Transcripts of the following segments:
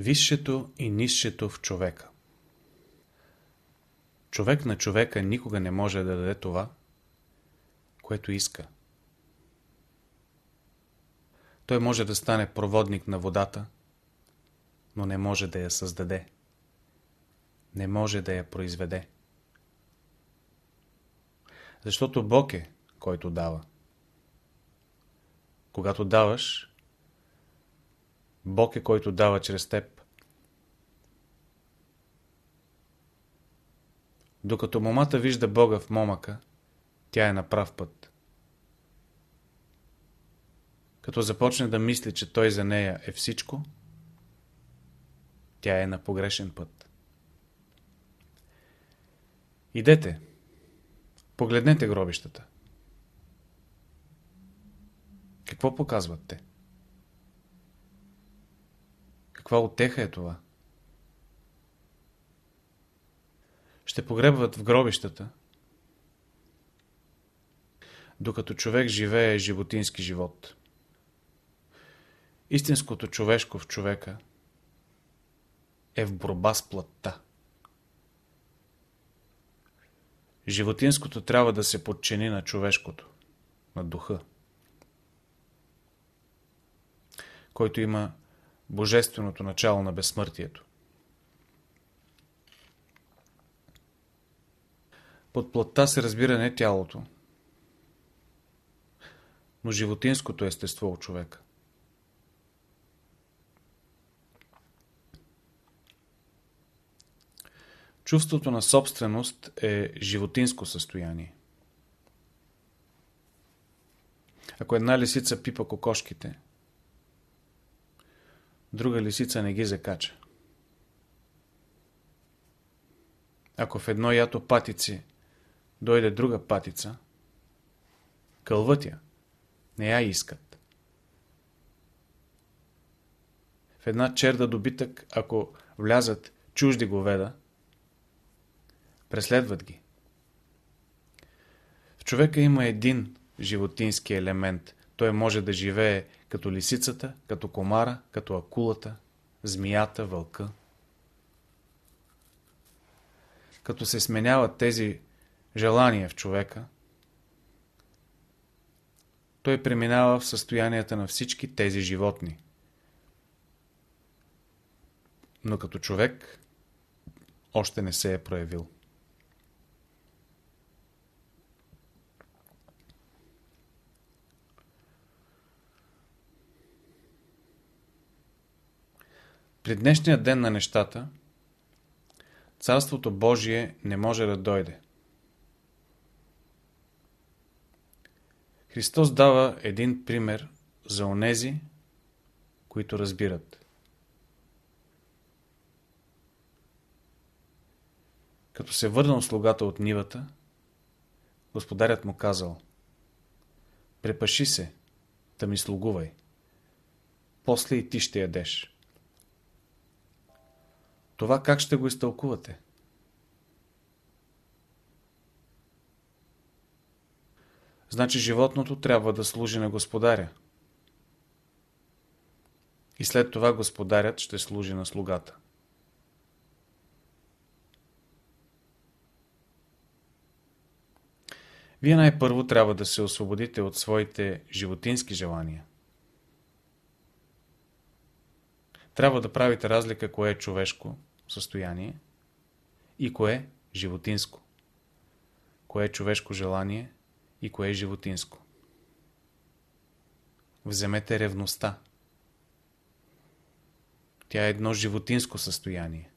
Висшето и нисшето в човека Човек на човека никога не може да даде това, което иска. Той може да стане проводник на водата, но не може да я създаде. Не може да я произведе. Защото Бог е, който дава. Когато даваш, Бог е, който дава чрез теб. Докато момата вижда Бога в момъка, тя е на прав път. Като започне да мисли, че той за нея е всичко, тя е на погрешен път. Идете, погледнете гробищата. Какво показват те? Каква отеха е това? Ще погребват в гробищата, докато човек живее животински живот. Истинското човешко в човека е в борба с плътта. Животинското трябва да се подчини на човешкото, на духа, който има божественото начало на безсмъртието. Под плътта се разбира не тялото, но животинското естество от човека. Чувството на собственост е животинско състояние. Ако една лисица пипа кокошките, друга лисица не ги закача. Ако в едно ято патици дойде друга патица, кълват я, не я искат. В една черда добитък, ако влязат чужди говеда, преследват ги. В човека има един животински елемент. Той може да живее като лисицата, като комара, като акулата, змията, вълка. Като се сменяват тези желания в човека, той преминава в състоянията на всички тези животни. Но като човек още не се е проявил. При днешния ден на нещата, Царството Божие не може да дойде. Христос дава един пример за онези, които разбират. Като се върнал слугата от нивата, господарят му казал Препаши се, да ми слугувай. После и ти ще ядеш. Това как ще го изтълкувате? Значи животното трябва да служи на господаря. И след това господарят ще служи на слугата. Вие най-първо трябва да се освободите от своите животински желания. Трябва да правите разлика кое е човешко състояние и кое животинско. Кое е човешко желание и кое е животинско. Вземете ревността. Тя е едно животинско състояние.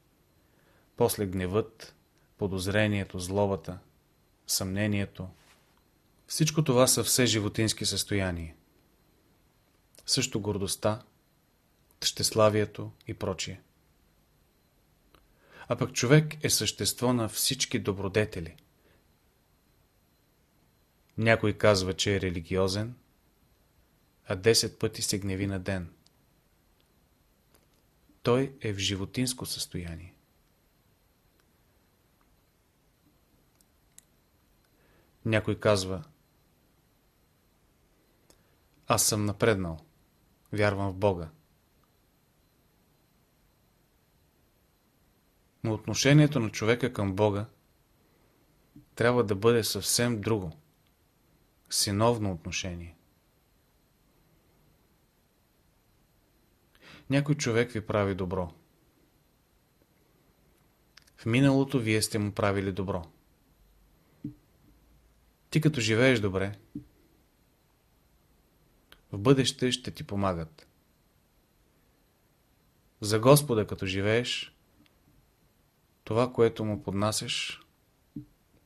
После гневът, подозрението, злобата, съмнението. Всичко това са все животински състояния. Също гордостта, тъщеславието и прочие. А пък човек е същество на всички добродетели. Някой казва, че е религиозен, а 10 пъти се гневи на ден. Той е в животинско състояние. Някой казва Аз съм напреднал. Вярвам в Бога. Но отношението на човека към Бога трябва да бъде съвсем друго. Синовно отношение. Някой човек ви прави добро. В миналото вие сте му правили добро. Ти като живееш добре, в бъдеще ще ти помагат. За Господа като живееш, това, което му поднасяш,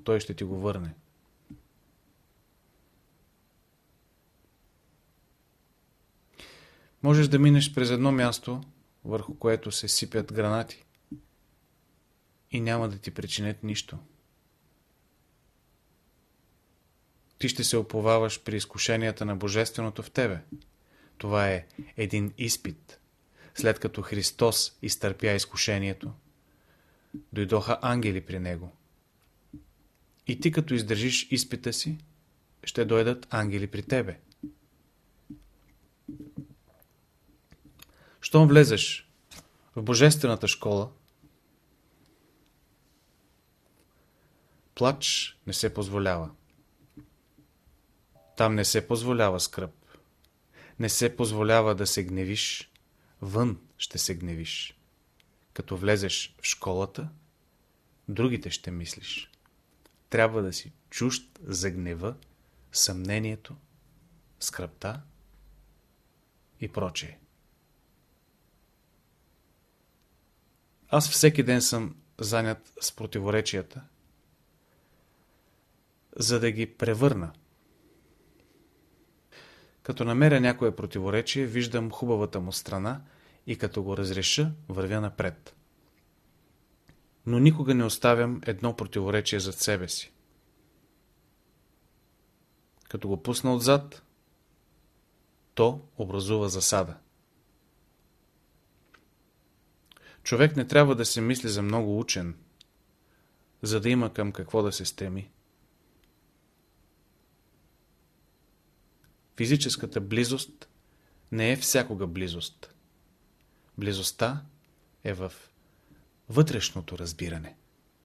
той ще ти го върне. Можеш да минеш през едно място, върху което се сипят гранати и няма да ти причинят нищо. Ти ще се оповаваш при изкушенията на Божественото в тебе. Това е един изпит. След като Христос изтърпя изкушението, дойдоха ангели при Него. И ти като издържиш изпита си, ще дойдат ангели при тебе. Щом влезеш в Божествената школа, плач не се позволява. Там не се позволява скръп. Не се позволява да се гневиш. Вън ще се гневиш. Като влезеш в школата, другите ще мислиш. Трябва да си чужд за гнева, съмнението, скръпта и прочее. Аз всеки ден съм занят с противоречията, за да ги превърна. Като намеря някое противоречие, виждам хубавата му страна и като го разреша, вървя напред. Но никога не оставям едно противоречие зад себе си. Като го пусна отзад, то образува засада. Човек не трябва да се мисли за много учен, за да има към какво да се стреми. Физическата близост не е всякога близост. Близостта е в вътрешното разбиране.